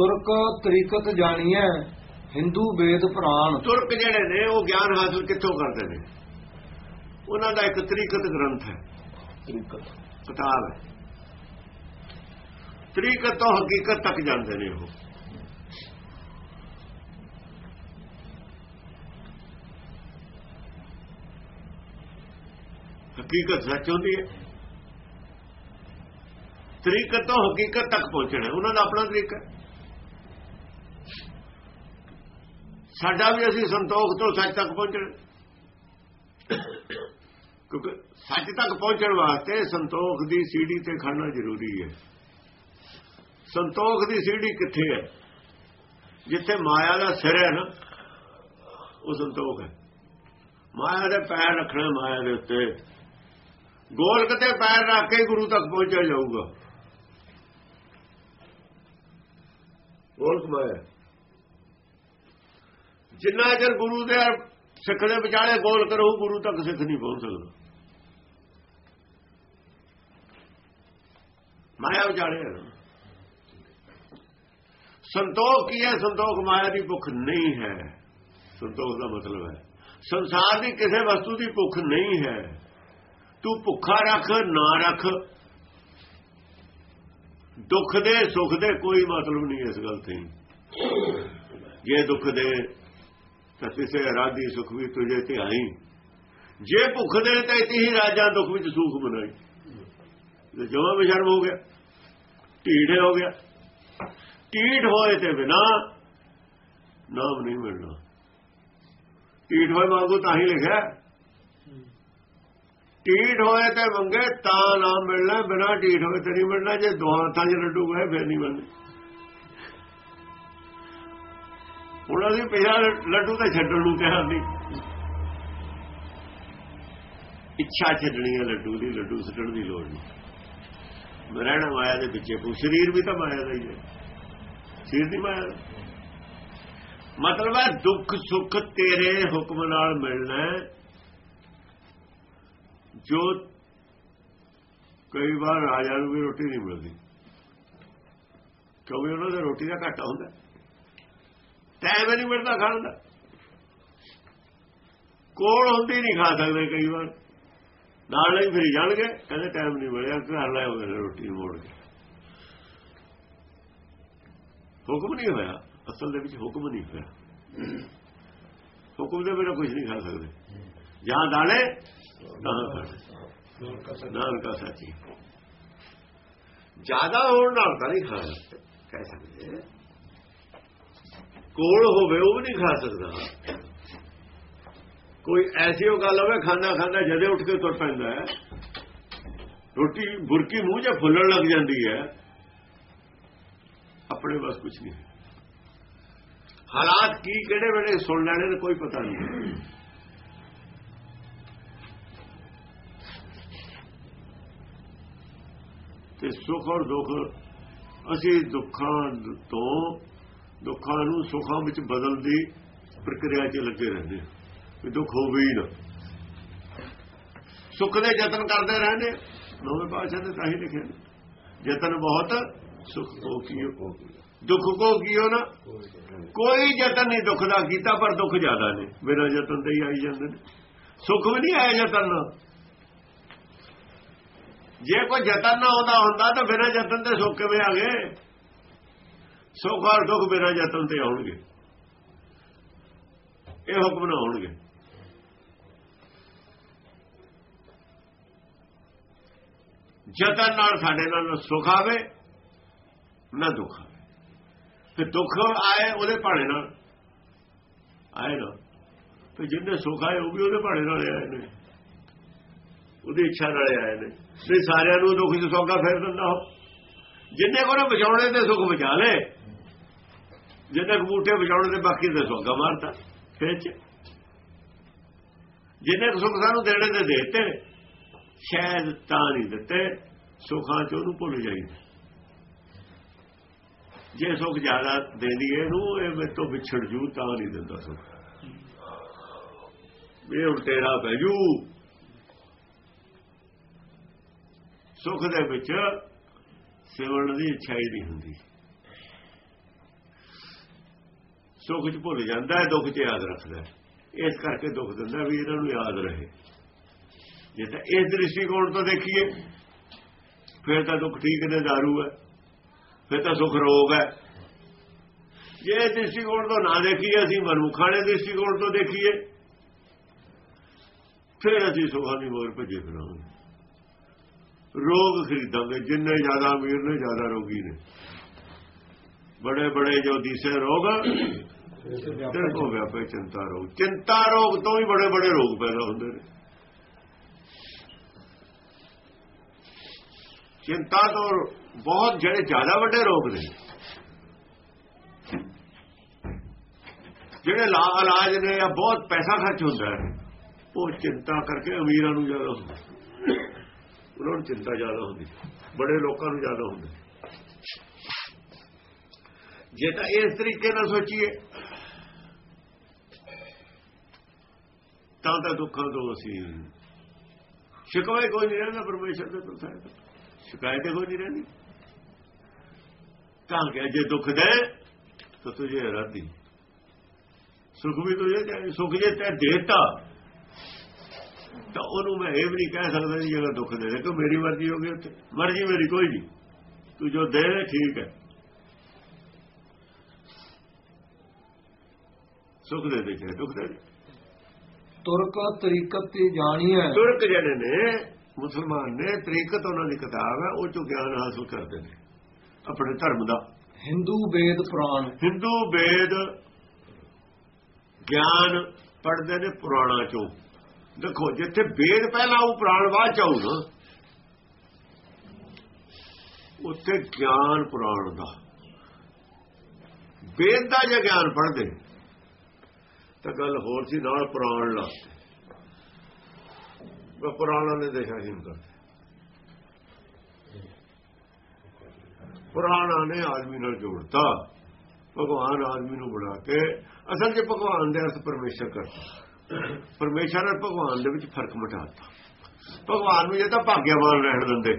ਤੁਰਕ ਤਰੀਕਤ ਜਾਣੀਐ ਹਿੰਦੂ ਵੇਦ ਪੁਰਾਣ। ਤੁਰਕ ਜਿਹੜੇ ਨੇ ਉਹ ਗਿਆਨ ਹਾਸਲ ਕਿੱਥੋਂ ਕਰਦੇ ਨੇ? ਉਹਨਾਂ ਦਾ ਇੱਕ ਤਰੀਕਤ ਗ੍ਰੰਥ ਹੈ। ਤਰੀਕਤ। ਕਿਤਾਬ ਹੈ। ਤਰੀਕਤ ਤੋਂ ਹਕੀਕਤ ਤੱਕ ਜਾਂਦੇ ਨੇ ਉਹ। ਹਕੀਕਤ ਸੱਚ ਹੁੰਦੀ ਹੈ। ਤਰੀਕਤ ਤੋਂ ਹਕੀਕਤ ਤੱਕ ਪਹੁੰਚਣਾ ਉਹਨਾਂ ਦਾ ਆਪਣਾ ਤਰੀਕਾ ਹੈ। ਸਾਡਾ ਵੀ ਅਸੀਂ ਸੰਤੋਖ ਤੋਂ ਸੱਚ ਤੱਕ ਪਹੁੰਚਣਾ। ਕਿਉਂਕਿ ਸੱਚ ਤੱਕ ਪਹੁੰਚਣ ਵਾਸਤੇ ਸੰਤੋਖ ਦੀ ਸੀੜੀ ਤੇ ਖੜਨਾ ਜ਼ਰੂਰੀ ਹੈ। ਸੰਤੋਖ ਦੀ ਸੀੜੀ ਕਿੱਥੇ ਹੈ? ਜਿੱਥੇ ਮਾਇਆ ਦਾ ਸਿਰ ਹੈ ਨਾ, ਉਹ ਸੰਤੋਖ ਹੈ। ਮਾਇਆ ਦੇ ਪੈਰ ਰੱਖਣਾ ਮਾਇਆ ਦੇ ਉੱਤੇ। ਗੋਲਕ ਤੇ ਪੈਰ ਰੱਖ ਕੇ ਗੁਰੂ ਤੱਕ ਪਹੁੰਚਿਆ ਜਾਊਗਾ। ਗੋਲਕ ਮਾਇਆ ਜਿੰਨਾ ਚਿਰ ਗੁਰੂ ਦੇ ਸਿੱਖ ਦੇ ਵਿਚਾਲੇ ਗੋਲ ਕਰੂ, ਗੁਰੂ ਤੱਕ ਸਿੱਖ ਨਹੀਂ ਪਹੁੰਚ ਸਕਦਾ। ਮਾਇਆ ਵਿਚਾਲੇ ਸੰਤੋਖ ਕੀ ਹੈ? ਸੰਤੋਖ ਮਾਇਆ ਦੀ ਭੁੱਖ ਨਹੀਂ ਹੈ। ਸੰਤੋਖ ਦਾ ਮਤਲਬ ਹੈ। ਸੰਸਾਰ ਦੀ ਕਿਸੇ ਵਸਤੂ ਦੀ ਭੁੱਖ ਨਹੀਂ ਹੈ। ਤੂੰ ਭੁੱਖਾ ਰੱਖ, ਨਾ ਰੱਖ। ਦੁੱਖ ਦੇ, ਸੁੱਖ ਦੇ ਕੋਈ ਮਤਲਬ ਨਹੀਂ ਇਸ ਗੱਲ ਤੇ। ਜੇ ਦੁੱਖ ਦੇ ਤਾਂ ਕਿਸੇ ਰਾਦੀ ਸੁਖ ਵੀ ਤੁਝੇ ਤੇ ਆਈ ਜੇ ਭੁੱਖ ਦੇ ਤੇ ਇਤੀ ਹੀ ਰਾਜਾ ਦੁੱਖ ਵਿੱਚ ਸੁਖ ਮਨਾਈ। ਜੇ ਜਮਾ ਬਸ਼ਰਮ ਹੋ ਗਿਆ, ਢੀਠ ਹੋ ਗਿਆ। ਢੀਠ ਹੋਏ ਤੇ ਬਿਨਾ ਨਾਮ ਨਹੀਂ ਮਿਲਣਾ। ਢੀਠ ਹੋਏ ਮੰਗੋ ਤਾਂ ਹੀ ਲਿਖਿਆ। ਢੀਠ ਹੋਏ ਤੇ ਮੰਗੇ ਤਾਂ ਨਾਮ ਮਿਲਣਾ, ਬਿਨਾ ਢੀਠ ਹੋਏ ਤੇ ਨਹੀਂ ਮਿਲਣਾ। ਜੇ ਦੁਆ ਹੱਥਾਂ 'ਚ ਲੱਡੂ ਗਏ ਫਿਰ ਨਹੀਂ ਮਿਲਣਾ। ਹੁਣ ਅਸੀਂ ਪਿਆ ਲੱਡੂ ਤਾਂ ਛੱਡਣ ਨੂੰ ਕਿਹਾ ਨਹੀਂ ਇੱਛਾ ਛੱਡਣੀ ਹੈ ਲੱਡੂ ਦੀ, ਲੱਡੂ ਛੱਡਣ ਦੀ ਲੋੜ ਨਹੀਂ। ਰਹਿਣਾ ਮਾਇਆ ਦੇ ਵਿੱਚੇ ਕੋ ਸਰੀਰ ਵੀ ਤਾਂ ਮਾਇਆ ਦਾ ਹੀ ਹੈ। ਸਰੀਰ ਦੀ ਮਾਇਆ ਮਤਲਬ ਹੈ ਦੁੱਖ, ਸੁੱਖ ਤੇਰੇ ਹੁਕਮ ਨਾਲ ਮਿਲਣਾ ਜੋ ਕਈ ਵਾਰ ਰਾਜਾ ਨੂੰ ਵੀ ਰੋਟੀ ਨਹੀਂ ਮਿਲਦੀ। ਕਿਉਂਕਿ ਉਹਨਾਂ ਦੇ ਰੋਟੀ ਦਾ ਘਾਟਾ ਹੁੰਦਾ। ਟਾਈਮ ਨਹੀਂ ਮਿਲਦਾ ਖਾਣ ਦਾ। ਕੋਲ ਹੁੰਦੀ ਨਹੀਂ ਖਾ ਸਕਦੇ ਕਈ ਵਾਰ। ਨਾਲ ਨਹੀਂ ਫਿਰ ਜਾਣਗੇ, ਕਹਿੰਦੇ ਟਾਈਮ ਨਹੀਂ ਮਿਲਿਆ, ਘਰ ਲੈ ਆਉਂਦੇ ਰੋਟੀ ਮੋੜ ਕੇ। ਹੁਕਮ ਨਹੀਂ ਹੋਇਆ। ਅਸਲ ਦੇ ਵਿੱਚ ਹੁਕਮ ਨਹੀਂ ਹੋਇਆ। ਹੁਕਮ ਦੇ ਬਿਨਾਂ ਕੁਝ ਨਹੀਂ ਖਾ ਸਕਦੇ। ਜਾਂ ਦਾਣੇ, ਤਾਂ ਖਾਣੇ। ਨਾਨਕਾ ਜ਼ਿਆਦਾ ਹੋਣ ਨਾਲ ਤਾਂ ਨਹੀਂ ਖਾ ਸਕਦੇ। ਕਹਿ ਸਕਦੇ ਕੋਲ ਹੋਵੇ, ਉਹ ਵੀ ਨਹੀਂ ਖਾ ਸਕਦਾ। ਕੋਈ ਐਸੀ ਉਹ ਗੱਲ ਹੋਵੇ, ਖਾਂਦਾ ਖਾਂਦਾ ਜਦੇ ਉੱਠ ਕੇ ਤੁਰ ਪੈਂਦਾ ਹੈ। ਰੋਟੀ, ਬੁਰਕੀ ਮੂੰਹ 'ਚ ਫੁੱਲਣ ਲੱਗ ਜਾਂਦੀ ਹੈ। ਆਪਣੇ ਬਸ ਕੁਝ ਨਹੀਂ। ਹਾਲਾਤ ਕੀ, ਕਿਹੜੇ ਵੇਲੇ ਸੁਣ ਲੈਣੇ ਨੇ, ਕੋਈ ਪਤਾ ਨਹੀਂ। ਤੇ ਸੁਖ ਔਰ ਦੁੱਖ, ਅਸੀਂ ਦੁੱਖਾਂ ਤੋਂ ਦੁੱਖਾਂ ਨੂੰ ਸੁੱਖਾਂ ਵਿੱਚ ਬਦਲਣ ਦੀ ਪ੍ਰਕਿਰਿਆ 'ਚ ਲੱਗੇ ਰਹਿੰਦੇ ਵੀ ਦੁੱਖ ਹੋਵੇ ਹੀ ਨਾ। ਸੁੱਖ ਦੇ ਯਤਨ ਕਰਦੇ ਰਹਿੰਦੇ ਨਵੇਂ ਪਾਸ਼ਾ ਨੇ ਤਾਂ ਹੀ ਲਿਖਿਆ ਯਤਨ ਬਹੁਤ, ਸੁੱਖ ਕੋ ਕੀਓ। ਦੁੱਖ ਕੋ ਕੀਓ ਨਾ। ਕੋਈ ਯਤਨ ਨਹੀਂ ਦੁੱਖ ਦਾ ਕੀਤਾ, ਪਰ ਦੁੱਖ ਜ਼ਿਆਦਾ ਨੇ। ਬਿਨਾਂ ਯਤਨ ਤੇ ਹੀ ਆਈ ਜਾਂਦੇ ਨੇ। ਸੁੱਖ ਵੀ ਨਹੀਂ ਆਇਆ ਯਤਨ ਜੇ ਕੋਈ ਯਤਨ ਨਾ ਹੁੰਦਾ ਹੁੰਦਾ, ਤਾਂ ਬਿਨਾਂ ਯਤਨ ਤੇ ਸੁੱਖ ਕਿਵੇਂ ਆ ਗਏ? ਸੁੱਖ ਔਰ ਦੁੱਖ ਬਿਨਾਂ ਯਤਨ ਤੇ ਆਉਣਗੇ। ਇਹ ਹੁਕਮ ਨਾ ਹੋਣਗੇ ਜਤਨ ਨਾਲ ਸਾਡੇ ਨਾਲ ਸੁਖ ਆਵੇ, ਨਾ ਦੁੱਖ ਆਵੇ। ਤੇ ਦੁੱਖ ਆਏ ਉਹਦੇ ਭਾਣੇ ਨਾਲ। ਆਏ ਨਾ। ਤੇ ਜਿੰਨੇ ਸੁਖ ਆਏ ਉਹ ਵੀ ਉਹਦੇ ਭਾਣੇ ਨਾਲ ਆਏ ਨੇ। ਉਹਦੀ ਇੱਛਾ ਨਾਲ ਆਏ ਨੇ। ਤੇ ਸਾਰਿਆਂ ਨੂੰ ਦੁੱਖ ਚ ਸੌਗਾ ਫੇਰ ਦਿੰਦਾ ਹੋ ਜਿੰਨੇ ਕੋਲ ਬਚਾਉਣੇ ਤੇ ਸੁਖ ਬਚਾ ਲੇ। ਜਿੰਨੇ ਕਬੂਟੇ ਬਚਾਉਣੇ ਤੇ ਬਾਕੀ ਤੇ ਸੌਗਾ ਮਾਰਤਾ, ਫੇਰ ਚ। ਜਿੰਨੇ ਸੁਖ ਸਾਨੂੰ ਦੇਣੇ ਤੇ ਦੇਤੇ, ਸ਼ਾਇਦ ਤਾਂ ਨਹੀਂ ਦਿੱਤੇ, ਸੁਖਾਂ ਚ ਉਹਨੂੰ ਭੁੱਲ ਜਾਈਦਾ। ਜੇ ਸੁਖ ਜ਼ਿਆਦਾ ਦੇ ਦਈਏ ਨੂੰ ਇਹ ਮੇਰੇ ਤੋਂ ਵਿਛੜ ਜੂ, ਤਾਂ ਨਹੀਂ ਦਿੰਦਾ ਸੁਖ। ਇਹ ਉਲਟੇਰਾ ਪੈ ਜੂ। ਸੁਖ ਦੇ ਵਿੱਚ ਸਿਵਣ ਦੀ ਇੱਛਾ ਹੀ ਨਹੀਂ ਹੁੰਦੀ। ਸੁੱਖ 'ਚ ਭੁੱਲ ਜਾਂਦਾ ਹੈ, ਦੁੱਖ 'ਚ ਯਾਦ ਰੱਖਦਾ ਇਸ ਕਰਕੇ ਦੁੱਖ ਦਿੰਦਾ ਵੀ ਇਹਨਾਂ ਨੂੰ ਯਾਦ ਰਹੇ। ਜੇ ਤਾਂ ਇਸ ਦ੍ਰਿਸ਼ਟੀਕੋਣ ਤੋਂ ਦੇਖੀਏ, ਫਿਰ ਤਾਂ ਦੁੱਖ ਠੀਕ ਨੇ ਦਾਰੂ ਹੈ, ਫਿਰ ਤਾਂ ਸੁੱਖ ਰੋਗ ਹੈ। ਜੇ ਦ੍ਰਿਸ਼ਟੀਕੋਣ ਤੋਂ ਨਾ ਦੇਖੀਏ, ਅਸੀਂ ਮਨੁੱਖਾਂ ਦੇ ਦ੍ਰਿਸ਼ਟੀਕੋਣ ਤੋਂ ਦੇਖੀਏ, ਫਿਰ ਅਸੀਂ ਸੁਖਾਂ ਦੀ ਮੋਰ ਭੱਜੇ ਫਿਰਾਂਗੇ। ਰੋਗ ਖਰੀਦਾਂਗੇ, ਜਿੰਨੇ ਜ਼ਿਆਦਾ ਅਮੀਰ ਨੇ, ਜ਼ਿਆਦਾ ਰੋਗੀ ਨੇ। ਬੜੇ ਬੜੇ ਜੋ ਦੀਸੇ ਰੋਗ ਦਿਲ ਕੋ ਵਿਆਪੇ ਚਿੰਤਾ ਰੋਗ। ਚਿੰਤਾ ਰੋਗ ਤੋਂ ਵੀ ਬੜੇ ਬੜੇ ਰੋਗ ਪੈਦਾ ਹੁੰਦੇ ਨੇ। ਚਿੰਤਾ ਤੋਂ ਬਹੁਤ ਜਿਹੜੇ ਜ਼ਿਆਦਾ ਵੱਡੇ ਰੋਗ ਨੇ, ਜਿਹੜੇ ਲਾ ਇਲਾਜ ਨੇ ਜਾਂ ਬਹੁਤ ਪੈਸਾ ਖਰਚ ਹੁੰਦਾ ਹੈ, ਉਹ ਚਿੰਤਾ ਕਰਕੇ ਅਮੀਰਾਂ ਨੂੰ ਜ਼ਿਆਦਾ ਹੁੰਦਾ ਉਹਨਾਂ ਨੂੰ ਚਿੰਤਾ ਜ਼ਿਆਦਾ ਹੁੰਦੀ, ਬੜੇ ਲੋਕਾਂ ਨੂੰ ਜ਼ਿਆਦਾ ਹੁੰਦੀ ਜੇ ਤਾਂ ਇਸ ਤਰੀਕੇ ਨਾਲ ਸੋਚੀਏ, ਤਾਂ ਤਾਂ ਦੁੱਖਾਂ ਤੋਂ ਅਸੀਂ ਸ਼ਿਕਵੇ ਕੋਈ ਨਹੀਂ ਰਹਿੰਦਾ, ਪਰਮੇਸ਼ਰ ਦੇ ਤੋਂ ਸਾਹਿਬ ਸ਼ਿਕਾਇਤ ਕੋਈ ਨਹੀਂ ਰਹਿੰਦੀ। ਤਾਂ ਕਿ ਜੇ ਦੁੱਖ ਦੇ, ਤਾਂ ਤੁਝੇ ਰਾਤੀ ਸੁਖ ਵੀ ਤੁਝੇ ਚਾਹੀਏ ਸੁਖ ਜੇ ਤੈ ਦੇਤਾ, ਤਾਂ ਉਹਨੂੰ ਮੈਂ ਇਹ ਵੀ ਨਹੀਂ ਕਹਿ ਸਕਦਾ ਜੀ, ਜਿਹੜਾ ਦੁੱਖ ਦੇ ਦੇ, ਕਿ ਮੇਰੀ ਮਰਜ਼ੀ ਹੋ ਗਈ ਉੱਥੇ। ਮਰਜ਼ੀ ਮੇਰੀ ਕੋਈ ਨਹੀਂ। ਤੂੰ ਜੋ ਦੇ ਦੇ, ਠੀਕ ਹੈ। ਸੁਖ ਦੇ ਦੇ ਚਾਹੇ ਦੁੱਖ ਦੇ ਤੁਰਕ ਤਰੀਕਤ ਤੇ ਜਾਣੀਐ ਤੁਰਕ ਜਿਹੜੇ ਨੇ ਮੁਸਲਮਾਨ ਨੇ ਤਰੀਕਤ ਉਹਨਾਂ ਦੀ ਕਿਤਾਬ ਹੈ ਉਹ ਚੋਂ ਗਿਆਨ ਹਾਸਲ ਕਰਦੇ ਨੇ ਆਪਣੇ ਧਰਮ ਦਾ। ਹਿੰਦੂ ਵੇਦ ਪੁਰਾਣ। ਹਿੰਦੂ ਵੇਦ ਗਿਆਨ ਪੜ੍ਹਦੇ ਨੇ ਪੁਰਾਣਾ ਚੋਂ। ਦੇਖੋ ਜਿੱਥੇ ਵੇਦ ਪਹਿਲਾਂ ਉਹ ਪੁਰਾਣ ਬਾਅਦ ਚ ਨਾ ਉੱਥੇ ਗਿਆਨ ਪੁਰਾਣ ਦਾ। ਵੇਦ ਦਾ ਜੇ ਗਿਆਨ ਪੜ੍ਹਦੇ ਤਾਂ ਗੱਲ ਹੋਰ ਸੀ, ਨਾਲ ਪੁਰਾਣ ਲਾ ਉਹ ਪੁਰਾਣਾ ਨੇ ਦਿਸ਼ਾਹੀਨ ਕਰ ਪੁਰਾਣਾ ਨੇ ਆਦਮੀ ਨਾਲ ਜੋੜਤਾ। ਭਗਵਾਨ ਆਦਮੀ ਨੂੰ ਬਣਾ ਕੇ ਅਸਲ 'ਚ ਭਗਵਾਨ ਦੇ ਅਰਥ ਪਰਮੇਸ਼ਰ ਕਰਤਾ। ਪਰਮੇਸ਼ਰ ਔਰ ਭਗਵਾਨ ਦੇ ਵਿੱਚ ਫ਼ਰਕ ਮਿਟਾਤਾ। ਭਗਵਾਨ ਨੂੰ ਜੇ ਤਾਂ ਭਾਗਿਆਵਾਨ ਰਹਿਣ ਦਿੰਦੇ।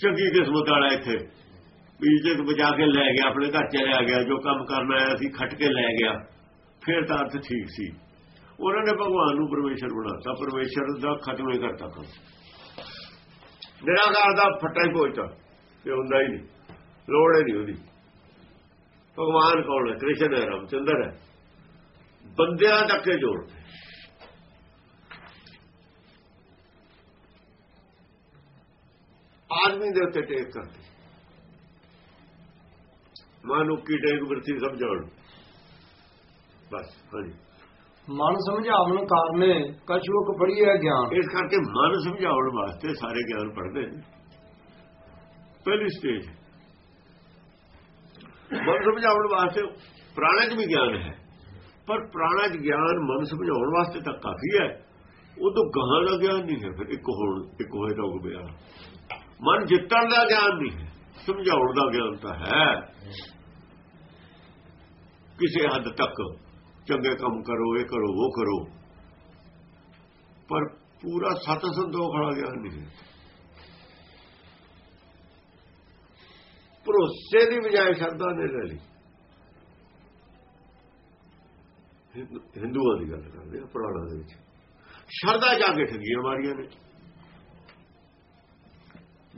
ਚੰਗੀ ਕਿਸਮਤ ਵਾਲਾ ਇੱਥੇ। ਵੀ ਬਚਾ ਕੇ ਲੈ ਗਿਆ, ਆਪਣੇ ਘਰ ਚਲਿਆ ਗਿਆ, ਜੋ ਕੰਮ ਕਰਨਾ ਆਇਆ ਸੀ, ਖੱਟ ਕੇ ਲੈ ਗਿਆ। ਫਿਰ ਤਾਂ ਅਰਥ ਠੀਕ ਸੀ। ਉਹਨਾਂ ਨੇ ਭਗਵਾਨ ਨੂੰ ਪਰਮੇਸ਼ਰ ਬਣਾਤਾ। ਪਰਮੇਸ਼ਰ ਦਾ ਖਤਮ ਹੀ ਕਰਤਾ ਕੰਮ। ਨਿਰਾਕਾਰ ਦਾ ਫੱਟਾ ਹੀ ਪਹੁੰਚਾ, ਤੇ ਹੁੰਦਾ ਹੀ ਨਹੀਂ। ਲੋੜ ਹੀ ਨਹੀਂ ਉਹਦੀ। ਭਗਵਾਨ ਕੌਣ ਹੈ? ਕ੍ਰਿਸ਼ਨ ਹੈ, ਰਾਮਚੰਦਰ ਹੈ। ਬੰਦਿਆਂ ਤੱਕ ਹੀ। ਜੋੜਦੇ ਆਦਮੀ ਦੇ ਉੱਤੇ ਟੇਕ ਕਰਦੇ। ਮਾਨੁਕੀ ਟੇਕ ਵਰਤੀ ਸਮਝਾਉਣ। ਬਸ ਹਾਂਜੀ। ਮਨ ਸਮਝਾਵਨ ਕਾਰਨੇ ਕਛੁਕ ਫੜੀਐ ਗਿਆਨ। ਇਸ ਕਰਕੇ ਮਨ ਸਮਝਾਉਣ ਵਾਸਤੇ ਸਾਰੇ ਗਿਆਨ ਪੜ੍ਹਦੇ ਨੇ। ਪਹਿਲੀ ਸਟੇਜ ਮਨ ਸਮਝਾਉਣ ਵਾਸਤੇ ਪ੍ਰਾਣਾ 'ਚ ਵੀ ਗਿਆਨ ਹੈ। ਪਰ ਪ੍ਰਾਣਾ 'ਚ ਗਿਆਨ ਮਨ ਸਮਝਾਉਣ ਵਾਸਤੇ ਤਾਂ ਕਾਫੀ ਹੈ। ਉਹ ਤੋਂ ਗਾਹਾਂ ਦਾ ਗਿਆਨ ਨਹੀਂ ਹੈ ਫਿਰ ਇੱਕ ਹੋਣ ਇੱਕ ਹੋਏ ਤਾਂ ਉਹ ਬਿਆਨ ਮਨ ਜਿੱਤਣ ਦਾ ਗਿਆਨ ਨਹੀਂ ਹੈ। ਸਮਝਾਉਣ ਦਾ ਗਿਆਨ ਤਾਂ ਹੈ। ਕਿਸੇ ਹੱਦ ਤੱਕ ਚੰਗੇ ਕੰਮ ਕਰੋ, ਇਹ ਕਰੋ, ਉਹ ਕਰੋ। ਪਰ ਪੂਰਾ ਸਤ ਸੰਤੋਖ ਵਾਲਾ ਗਿਆਨ ਨਹੀਂ ਹੈ। ਭਰੋਸੇ ਦੀ ਬਜਾਏ ਸ਼ਰਧਾ ਨੇ ਲੈ ਲਈ। ਹਿੰਦੂਆਂ ਦੀ ਗੱਲ ਕਰਦੇ ਆ, ਪੁਰਾਣਾ ਦੇ ਵਿੱਚ। ਸ਼ਰਧਾ ਜਾ ਕੇ ਠੱਗੀਆਂ ਮਾਰੀਆਂ ਨੇ।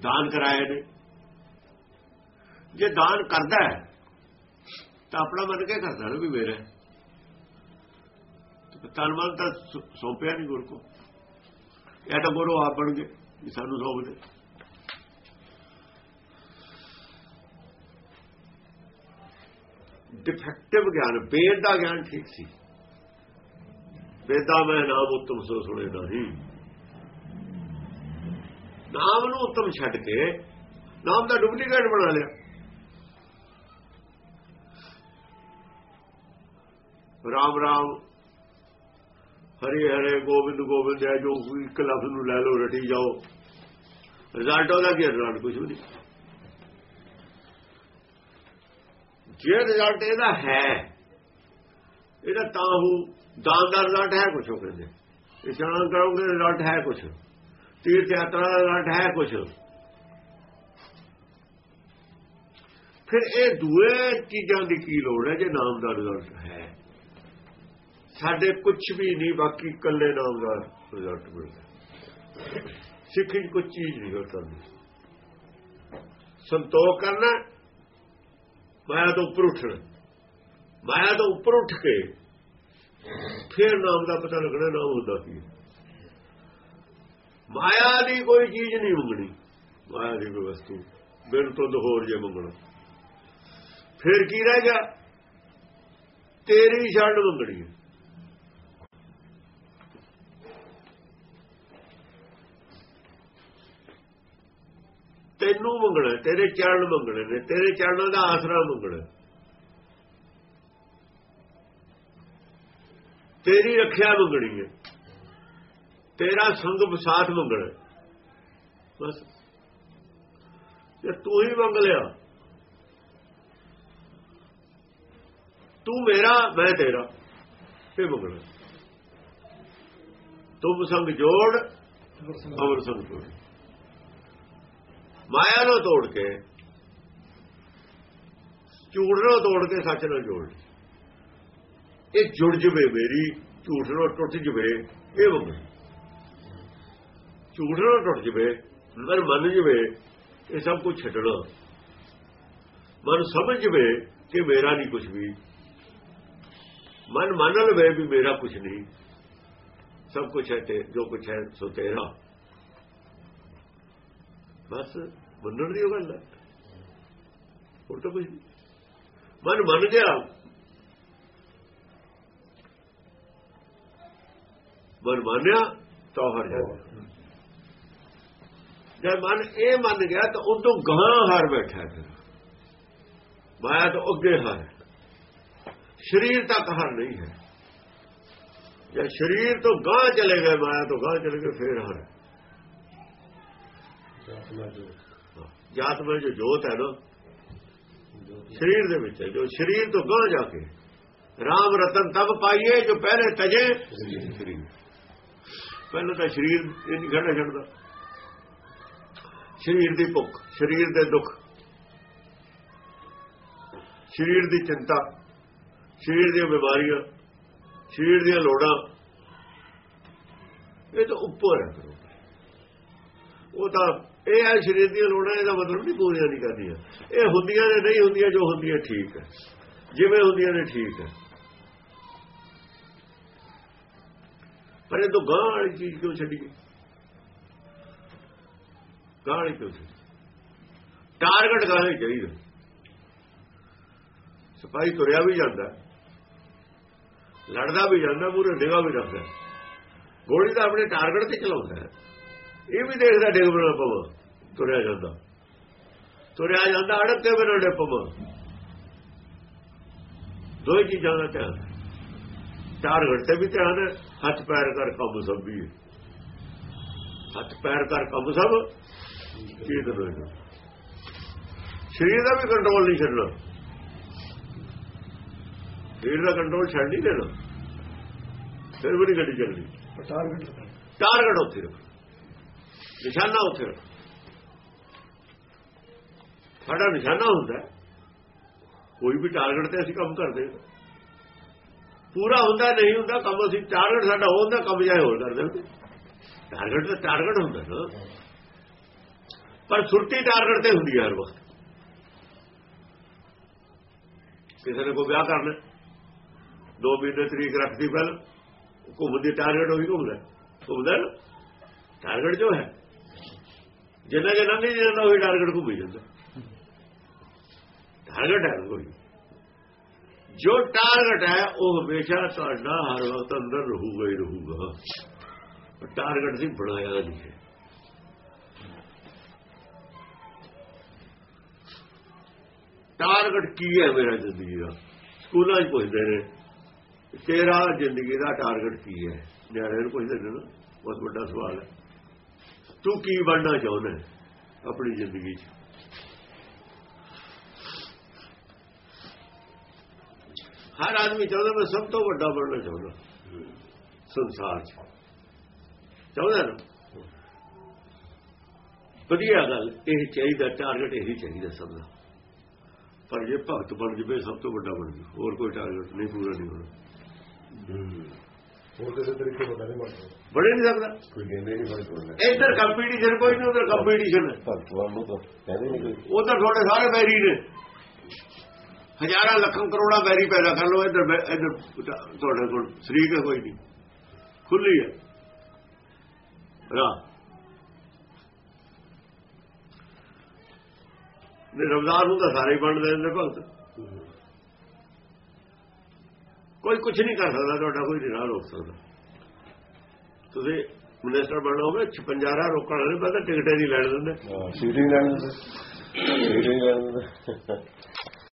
ਦਾਨ ਕਰਾਏ ਨੇ। ਜੇ ਦਾਨ ਕਰਦਾ ਹੈ, ਤਾਂ ਆਪਣਾ ਮਨ ਕੇ ਕਰਦਾ ਨਾ ਵੀ ਮੇਰਾ ਹੈ। ਤਨ ਮਨ ਤਾਂ ਸੌਂਪਿਆ ਨਹੀਂ ਗੁਰ ਕੋ। ਇਹ ਤਾਂ ਗੁਰੂ ਆਪ ਬਣ ਗਏ, ਵੀ ਸਾਨੂੰ ਸੌਂਪਦੇ। ਡਿਫੈਕਟਿਵ ਗਿਆਨ, ਵੇਦ ਦਾ ਗਿਆਨ ਠੀਕ ਸੀ। ਵੇਦਾ ਮੈਂ ਨਾਮ ਉਤਮ ਸੋ ਸੁਣੇ ਨਹੀਂ ਨਾਮ ਨੂੰ ਉਤਮ ਛੱਡ ਕੇ ਨਾਮ ਦਾ ਡੁਪਲੀਕੇਟ ਬਣਾ ਲਿਆ। ਰਾਮ ਰਾਮ। ਹਰੀ ਹਰੇ ਗੋਬਿੰਦ ਗੋਬਿੰਦ ਹੈ, ਜੋ ਇੱਕ ਲਫ਼ਜ਼ ਨੂੰ ਲੈ ਲਓ, ਰਟੀ ਜਾਓ। ਰਿਜ਼ਲਟ ਉਹਦਾ ਕੀ ਰਿਜ਼ਲਟ ਕੁਝ ਵੀ ਨਹੀਂ। ਜੇ ਰਿਜ਼ਲਟ ਇਹਦਾ ਹੈ, ਇਹਦਾ ਤਾਂ ਉਹ ਦਾਨ ਦਾ ਰਿਜ਼ਲਟ ਹੈ ਕੁਝ ਉਹ ਕਹਿੰਦੇ। ਇਸ਼ਨਾਨ ਕਰੋਗੇ ਰਿਜ਼ਲਟ ਹੈ ਕੁਝ ਤੀਰਥ ਯਾਤਰਾ ਦਾ ਰਿਜ਼ਲਟ ਹੈ ਕੁਝ ਫਿਰ ਇਹ ਦੂਏ ਚੀਜ਼ਾਂ ਦੀ ਕੀ ਲੋੜ ਹੈ, ਜੇ ਨਾਮ ਦਾ ਰਿਜ਼ਲਟ ਹੈ? ਸਾਡੇ ਕੁਝ ਵੀ ਨਹੀਂ, ਬਾਕੀ ਇਕੱਲੇ ਨਾਮ ਦਾ ਰਿਜ਼ਲਟ ਮਿਲਦਾ। ਸਿੱਖੀ 'ਚ ਚੀਜ਼ ਨਹੀਂ ਹੋ ਸਕਦੀ ਸੰਤੋਖ ਕਰਨਾ, ਮਾਇਆ ਤੋਂ ਉੱਪਰ ਉੱਠਣਾ। ਮਾਇਆ ਤੋਂ ਉੱਪਰ ਉੱਠ ਕੇ ਫਿਰ ਨਾਮ ਦਾ ਪਤਾ ਲੱਗਣਾ, ਨਾਮ ਹੁੰਦਾ ਕੀ ਮਾਇਆ ਦੀ ਕੋਈ ਚੀਜ਼ ਨਹੀਂ ਮੰਗਣੀ। ਮਾਇਆ ਦੀ ਕੋਈ ਵਸਤੂ ਬਿਨ ਤੋਂ ਹੋਰ ਜੇ ਮੰਗਣਾ। ਫਿਰ ਕੀ ਰਹਿ ਗਿਆ? ਤੇਰੀ ਛੱਡ ਮੰਗਣੀ ਤੈਨੂੰ ਮੰਗਣਾ, ਤੇਰੇ ਚਰਨ ਮੰਗਣੇ ਨੇ, ਤੇਰੇ ਚਰਨਾਂ ਦਾ ਆਸਰਾ ਮੰਗਣਾ। ਤੇਰੀ ਰੱਖਿਆ ਮੰਗਣੀ ਹੈ। ਤੇਰਾ ਸੰਗ ਵਿਸਾਥ ਮੰਗਣਾ। ਬਸ। ਜੇ ਤੂੰ ਹੀ ਮੰਗ ਲਿਆ, ਤੂੰ ਮੇਰਾ, ਮੈਂ ਤੇਰਾ, ਇਹ ਮੰਗਣਾ। ਤੂੰ ਸੰਗ ਜੋੜ, ਅਮਰ ਸੰਗ ਜੋੜ ਮਾਇਆ ਨੂੰ ਤੋੜ ਕੇ, ਝੂਠ ਨੂੰ ਤੋੜ ਕੇ ਸੱਚ ਨਾਲ ਜੋੜ ਇਹ ਜੁੜ ਜਵੇ ਮੇਰੀ, ਝੂਠ ਨੂੰ ਟੁੱਟ ਜਵੇ, ਇਹ ਮੰਗਣਾ ਝੂਠ ਨੂੰ ਟੁੱਟ ਜਵੇ ਮਨ ਮੰਨ ਜਵੇ, ਇਹ ਸਭ ਕੁਝ ਛੱਡਣਾ। ਮਨ ਸਮਝ ਜਵੇ ਕਿ ਮੇਰਾ ਨਹੀਂ ਕੁਝ ਵੀ। ਮਨ ਮੰਨ ਲਵੇ ਵੀ ਮੇਰਾ ਕੁਝ ਨਹੀਂ। ਸਭ ਕੁਝ ਹੈ ਤੇ, ਜੋ ਕੁਝ ਹੈ ਸੋ ਤੇਰਾ। ਬਸ, ਮੰਨਣ ਦੀ ਉਹ ਗੱਲ ਹੈ। ਹੋਰ ਤਾਂ ਕੁਝ ਨਹੀਂ। ਮਨ ਮੰਨ ਗਿਆ। ਮਨ ਮੰਨਿਆ, ਤਾਂ ਹਰ ਜਾਂਦਾ ਜਦ ਮਨ ਇਹ ਮੰਨ ਗਿਆ, ਤਾਂ ਉਦੋਂ ਗਾਂ ਹਾਰ ਬੈਠਾ ਫਿਰ। ਮਾਇਆ ਤੋਂ ਅੱਗੇ ਹਾਰ ਸਰੀਰ ਤੱਕ ਹਾਰ ਨਹੀਂ ਹੈ। ਜੇ ਸਰੀਰ ਤੋਂ ਗਾਂ ਚਲੇ ਗਏ, ਮਾਇਆ ਤੋਂ ਗਾਂ ਚਲੇ ਗਏ, ਫੇਰ ਹਾਰ ਜਾਤ ਵਿੱਚ ਜੋ ਜੋਤ ਹੈ ਨਾ ਸਰੀਰ ਦੇ ਵਿੱਚ ਹੈ ਜੋ ਸਰੀਰ ਤੋਂ ਗਾਂ ਜਾ ਕੇ ਰਾਮ ਰਤਨ ਤਬ ਪਾਈਏ ਜੋ ਪਹਿਲੇ ਤਜੇ ਸਰੀਰ ਪਹਿਲਾਂ ਤਾਂ ਸਰੀਰ ਇਹ ਨਹੀਂ ਖੜਾ ਛੱਡਦਾ। ਸਰੀਰ ਦੀ ਭੁੱਖ ਸਰੀਰ ਦੇ ਦੁੱਖ। ਸਰੀਰ ਦੀ ਚਿੰਤਾ ਸਰੀਰ ਦੀਆਂ ਬਿਮਾਰੀਆਂ ਸਰੀਰ ਦੀਆਂ ਲੋੜਾਂ। ਇਹ ਤਾਂ ਉੱਪਰ ਹੈ ਉਹ ਤਾਂ ਇਹ ਹੈ ਸਰੀਰ ਦੀਆਂ ਲੋੜਾਂ, ਇਹਦਾ ਮਤਲਬ ਨਹੀਂ ਪੂਰੀਆਂ ਨਹੀਂ ਕਰਦੀਆਂ ਇਹ ਹੁੰਦੀਆਂ ਨੇ, ਨਹੀਂ ਹੁੰਦੀਆਂ, ਜੋ ਹੁੰਦੀਆਂ ਠੀਕ ਹੈ ਜਿਵੇਂ ਹੁੰਦੀਆਂ ਨੇ, ਠੀਕ ਹੈ ਪਰ ਇਹ ਤੋਂ ਗਾਂ ਵਾਲੀ ਚੀਜ਼ ਕਿਉਂ ਛੱਡੀ ਗਾਂ ਵਾਲੀ ਕਿਉਂ ਛੱਡੀ? ਟਾਰਗੇਟ ਗਾਂ ਹੀ ਚਾਹੀਦਾ। ਸਿਪਾਹੀ ਤੁਰਿਆ ਵੀ ਜਾਂਦਾ, ਲੜਦਾ ਵੀ ਜਾਂਦਾ, ਪੂਰੇ ਡਿਗਾ ਵੀ ਰੱਖਦਾ ਗੋਲੀ ਤਾਂ ਆਪਣੇ ਟਾਰਗੇਟ ਤੇ ਚਲਾਉਂਦਾ। ਇਹ ਵੀ ਦੇਖਦਾ ਡਿੱਗ ਬਣਾ ਪਵਾ ਤੁਰਿਆ ਜਾਂਦਾ। ਤੁਰਿਆ ਜਾਂਦਾ ਅੜਕ ਕੇ ਬਣਾ ਡੇ ਪਵਾ ਦੋ ਚੀਜ਼ਾਂ ਦਾ ਧਿਆਨ ਟਾਰਗੇਟ ਤੇ ਵੀ ਧਿਆਨ ਹੱਥ ਪੈਰ ਕਰ ਕੰਮ ਸਭ ਵੀ ਹੈ। ਹੱਥ ਪੈਰ ਕਰ ਕੰਮ ਸਭ ਕੀ ਕਰਨਾ ਸਰੀਰ ਦਾ ਵੀ ਕੰਟਰੋਲ ਨਹੀਂ ਛੱਡਣਾ। ਸਰੀਰ ਦਾ ਕੰਟਰੋਲ ਛੱਡ ਨਹੀਂ ਦੇਣਾ। ਫਿਰ ਵੀ ਗੱਡੀ ਚੱਲਣੀ। ਟਾਰਗੇਟ ਟਾਰਗੇਟ ਉੱਥੇ ਰੱਖ। ਨਿਸ਼ਾਨਾ ਉੱਥੇ ਰੱਖ। ਸਾਡਾ ਨਿਸ਼ਾਨਾ ਹੁੰਦਾ ਕੋਈ ਵੀ ਟਾਰਗੇਟ ਤੇ ਅਸੀਂ ਕੰਮ ਕਰਦੇ ਹਾਂ। ਪੂਰਾ ਹੁੰਦਾ, ਨਹੀਂ ਹੁੰਦਾ ਕੰਮ ਅਸੀਂ ਟਾਰਗੇਟ ਸਾਡਾ ਹੁੰਦਾ, ਕੰਮ ਜਾਏ ਹੋਰ ਕਰਦੇ ਦਿੰਦੇ ਟਾਰਗੇਟ ਤਾਂ ਟਾਰਗੇਟ ਹੁੰਦਾ ਨਾ। ਪਰ ਸੁਰਤੀ ਟਾਰਗੇਟ ਤੇ ਹੁੰਦੀ ਹੈ ਹਰ ਵਕਤ। ਕਿਸੇ ਨੇ ਕੋਈ ਵਿਆਹ ਕਰਨਾ ਦੋ ਮਹੀਨੇ ਤਰੀਕ ਰੱਖਦੀ ਪਹਿਲ ਘੁੰਮਦੀ ਟਾਰਗੇਟ ਉਹੀ ਘੁੰਮਦਾ ਘੁੰਮਦਾ ਨਾ। ਟਾਰਗੇਟ ਜੋ ਹੈ। ਜਿੰਨਾ ਜਿੰਨਾ ਨਹੀਂ ਜਾਂਦਾ ਉਹੀ ਟਾਰਗੇਟ ਘੁੰਮੀ ਜਾਂਦਾ। ਟਾਰਗੇਟ ਹੈ ਕੋਈ ਜੋ ਟਾਰਗੇਟ ਹੈ, ਉਹ ਹਮੇਸ਼ਾ ਤੁਹਾਡਾ ਹਰ ਵਕਤ ਅੰਦਰ ਰਹੂਗਾ ਹੀ ਰਹੂਗਾ। ਟਾਰਗੇਟ ਸੀ ਬਣਾਇਆ ਨਹੀਂ ਹੈ। ਟਾਰਗੇਟ ਕੀ ਹੈ ਮੇਰਾ ਜ਼ਿੰਦਗੀ ਦਾ? ਸਕੂਲਾਂ 'ਚ ਪੁੱਛਦੇ ਨੇ, ਤੇਰਾ ਜ਼ਿੰਦਗੀ ਦਾ ਟਾਰਗੇਟ ਕੀ ਹੈ? ਨਿਆਣੇ ਨੂੰ ਪੁੱਛਦੇ ਨੇ ਨਾ, ਬਹੁਤ ਵੱਡਾ ਸਵਾਲ ਹੈ। ਤੂੰ ਕੀ ਬਣਨਾ ਚਾਹੁੰਦਾ ਆਪਣੀ ਜ਼ਿੰਦਗੀ 'ਚ? ਹਰ ਆਦਮੀ ਚਾਹੁੰਦਾ ਮੈਂ ਸਭ ਤੋਂ ਵੱਡਾ ਬਣਨਾ ਚਾਹੁੰਦਾ। ਸੰਸਾਰ 'ਚ। ਚਾਹੁੰਦਾ ਨਾ? ਵਧੀਆ ਗੱਲ ਇਹ ਚਾਹੀਦਾ ਟਾਰਗੇਟ ਇਹੀ ਚਾਹੀਦਾ ਸਭ ਦਾ। ਪਰ ਜੇ ਭਗਤ ਬਣ ਜਵੇ ਸਭ ਤੋਂ ਵੱਡਾ ਬਣ ਜੂ ਹੋਰ ਕੋਈ ਟਾਰਗੇਟ ਨਹੀਂ ਪੂਰਾ ਨਹੀਂ ਹੋਣਾ। ਹੋਰ ਕਿਸੇ ਤਰੀਕੇ ਪਤਾ ਨਹੀਂ ਬਣਦਾ ਬੜੇ ਨਹੀਂ ਸਕਦਾ। ਕੋਈ ਕਹਿੰਦੇ ਨਹੀਂ ਪੜਨਾ ਇੱਧਰ ਕੰਪੀਟੀਸ਼ਨ ਕੋਈ ਨਹੀਂ ਉਧਰ ਕੰਪੀਟੀਸ਼ਨ ਹੈ ਭਗਵਾਨ ਨੂੰ ਤਾਂ। ਕਹਿੰਦੇ ਨਹੀਂ ਕੋਈ। ਉਧਰ ਤੁਹਾਡੇ ਸਾਰੇ ਬੈਰੀ ਨੇ। ਹਜ਼ਾਰਾਂ ਲੱਖਾਂ ਕਰੋੜਾਂ ਵੈਰੀ ਪੈਦਾ ਕਰ ਲਓ, ਇੱਧਰ ਬੈ- ਇੱਧਰ ਤੁਹਾਡੇ ਕੋਲ ਸ਼ਰੀਕ ਹੈ ਕੋਈ ਨਹੀਂ। ਖੁੱਲੀ ਹੈ। ਰਾਹ। ਨੇ ਰਮਜ਼ਾਨ ਨੂੰ ਤਾਂ ਸਾਰੇ ਹੀ ਵੰਡ ਭਗਤ। ਕੋਈ ਕੁਝ ਨਹੀਂ ਕਰ ਸਕਦਾ, ਤੁਹਾਡਾ ਕੋਈ ਨਹੀਂ ਰਾਹ ਰੋਕ ਸਕਦਾ। ਤੁਸੀਂ ਮਿਨਿਸਟਰ ਬਣਨਾ ਹੋਵੇ 56 ਰਾਹ ਰੋਕਣ ਵਾਲੇ ਪਹਿਲਾਂ ਟਿਕਟੇ ਨਹੀਂ ਲੈਣ ਦਿੰਦੇ। ਹਾਂ ਸੀਟਿੰਗ ਲੈਣ ਦਿੰਦੇ। ਸੀਟਿੰਗ ਲੈਣ ਦਿੰਦੇ।